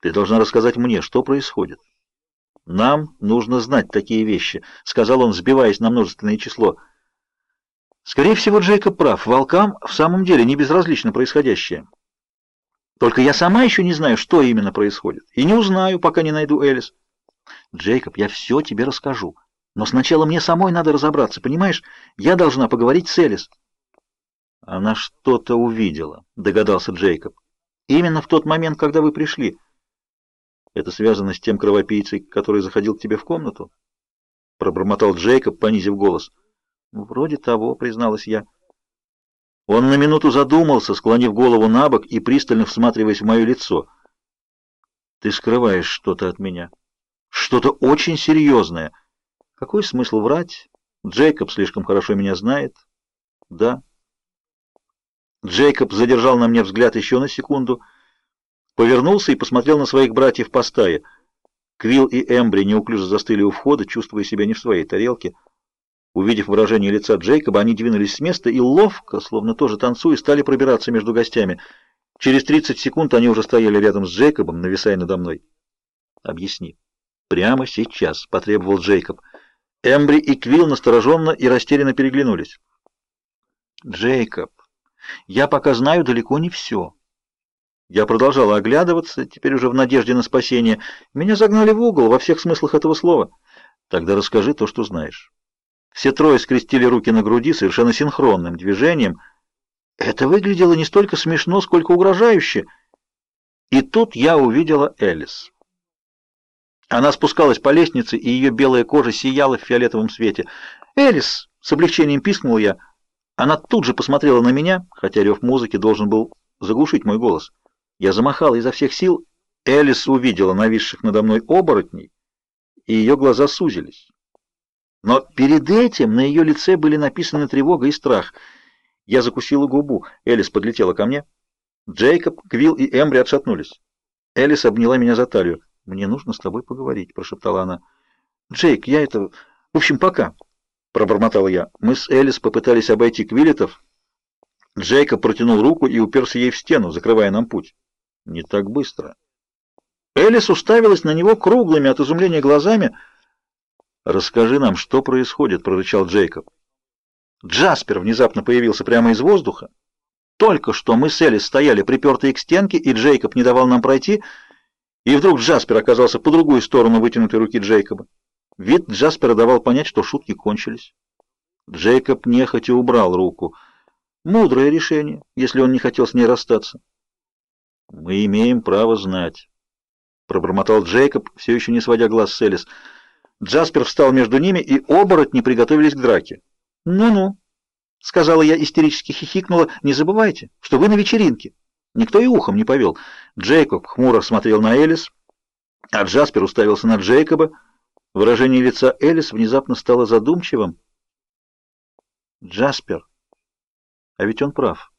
Ты должна рассказать мне, что происходит. Нам нужно знать такие вещи, сказал он, сбиваясь на множественное число. Скорее всего, Джейкоб прав. Волкам в самом деле не безразлично происходящее. Только я сама еще не знаю, что именно происходит, и не узнаю, пока не найду Элис. Джейкоб, я все тебе расскажу, но сначала мне самой надо разобраться, понимаешь? Я должна поговорить с Элис. Она что-то увидела, догадался Джейкоб. Именно в тот момент, когда вы пришли. Это связано с тем кровопийцей, который заходил к тебе в комнату? Пробормотал Джейкоб, понизив голос. Вроде того, призналась я. Он на минуту задумался, склонив голову на бок и пристально всматриваясь в мое лицо. Ты скрываешь что-то от меня. Что-то очень серьезное. Какой смысл врать? Джейкоб слишком хорошо меня знает. Да. Джейкоб задержал на мне взгляд еще на секунду, повернулся и посмотрел на своих братьев по стае. Квилл и Эмбри неуклюже застыли у входа, чувствуя себя не в своей тарелке. Увидев выражение лица Джейкоба, они двинулись с места и ловко, словно тоже танцуя, стали пробираться между гостями. Через 30 секунд они уже стояли рядом с Джейкобом, нависая надо мной. «Объясни». «Прямо сейчас», — потребовал Джейкоб. Эмбри и Квилл настороженно и растерянно переглянулись. «Джейкоб, я пока знаю далеко не все». Я продолжала оглядываться, теперь уже в надежде на спасение. Меня загнали в угол во всех смыслах этого слова. Тогда расскажи то, что знаешь. Все трое скрестили руки на груди совершенно синхронным движением. Это выглядело не столько смешно, сколько угрожающе. И тут я увидела Элис. Она спускалась по лестнице, и ее белая кожа сияла в фиолетовом свете. «Элис!» — с облегчением пискнул я. Она тут же посмотрела на меня, хотя рев музыки должен был заглушить мой голос. Я замахала изо всех сил. Элис увидела нависших надо мной оборотней, и ее глаза сузились. Но перед этим на ее лице были написаны тревога и страх. Я закусила губу. Элис подлетела ко мне. Джейкоб, Квилл и Эмбри отшатнулись. Элис обняла меня за талию. «Мне нужно с тобой поговорить», — прошептала она. «Джейк, я это... В общем, пока», — пробормотала я. Мы с Элис попытались обойти Квиллетов. Джейкоб протянул руку и уперся ей в стену, закрывая нам путь. «Не так быстро». Элис уставилась на него круглыми от изумления глазами, — «Расскажи нам, что происходит», — прорычал Джейкоб. Джаспер внезапно появился прямо из воздуха. Только что мы с Элис стояли припертые к стенке, и Джейкоб не давал нам пройти, и вдруг Джаспер оказался по другую сторону вытянутой руки Джейкоба. Вид Джаспера давал понять, что шутки кончились. Джейкоб нехотя убрал руку. Мудрое решение, если он не хотел с ней расстаться. «Мы имеем право знать», — пробормотал Джейкоб, все еще не сводя глаз с Элис. Джаспер встал между ними, и оборотни приготовились к драке. «Ну-ну», — сказала я, истерически хихикнула, — «не забывайте, что вы на вечеринке». Никто и ухом не повел. Джейкоб хмуро смотрел на Элис, а Джаспер уставился на Джейкоба. Выражение лица Элис внезапно стало задумчивым. «Джаспер, а ведь он прав».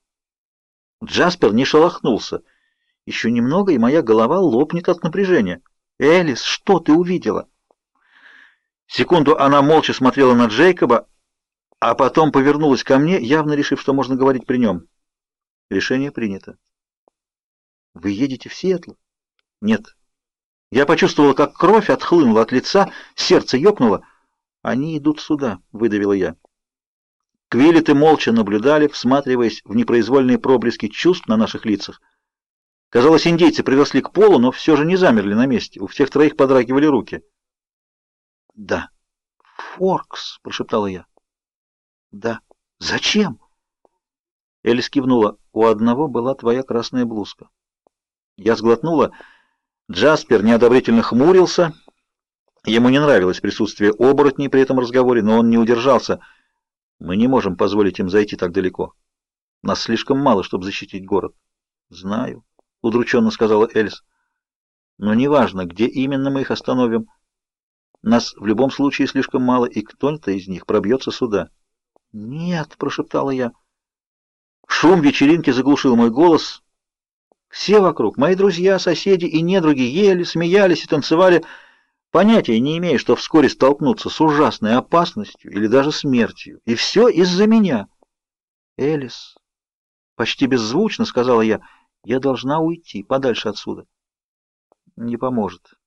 Джаспер не шелохнулся. Еще немного, и моя голова лопнет от напряжения. «Элис, что ты увидела?» Секунду она молча смотрела на Джейкоба, а потом повернулась ко мне, явно решив, что можно говорить при нем. Решение принято. Вы едете в Сиэтл? Нет. Я почувствовала, как кровь отхлынула от лица, сердце ёкнуло. Они идут сюда, выдавила я. Квиллеты молча наблюдали, всматриваясь в непроизвольные проблески чувств на наших лицах. Казалось, индейцы приросли к полу, но все же не замерли на месте. У всех троих подрагивали руки. Да. Форкс, прошептала я. Да. Зачем? Элис кивнула. У одного была твоя красная блузка. Я сглотнула. Джаспер неодобрительно хмурился. Ему не нравилось присутствие оборотней при этом разговоре, но он не удержался. Мы не можем позволить им зайти так далеко. Нас слишком мало, чтобы защитить город. Знаю, удрученно сказала Элис. Но неважно, где именно мы их остановим. Нас в любом случае слишком мало, и кто-то из них пробьется сюда. «Нет», — прошептала я. Шум вечеринки заглушил мой голос. Все вокруг, мои друзья, соседи и недруги, ели, смеялись и танцевали, понятия не имея, что вскоре столкнутся с ужасной опасностью или даже смертью. И все из-за меня. «Элис», — почти беззвучно сказала я, — «я должна уйти подальше отсюда». Не поможет.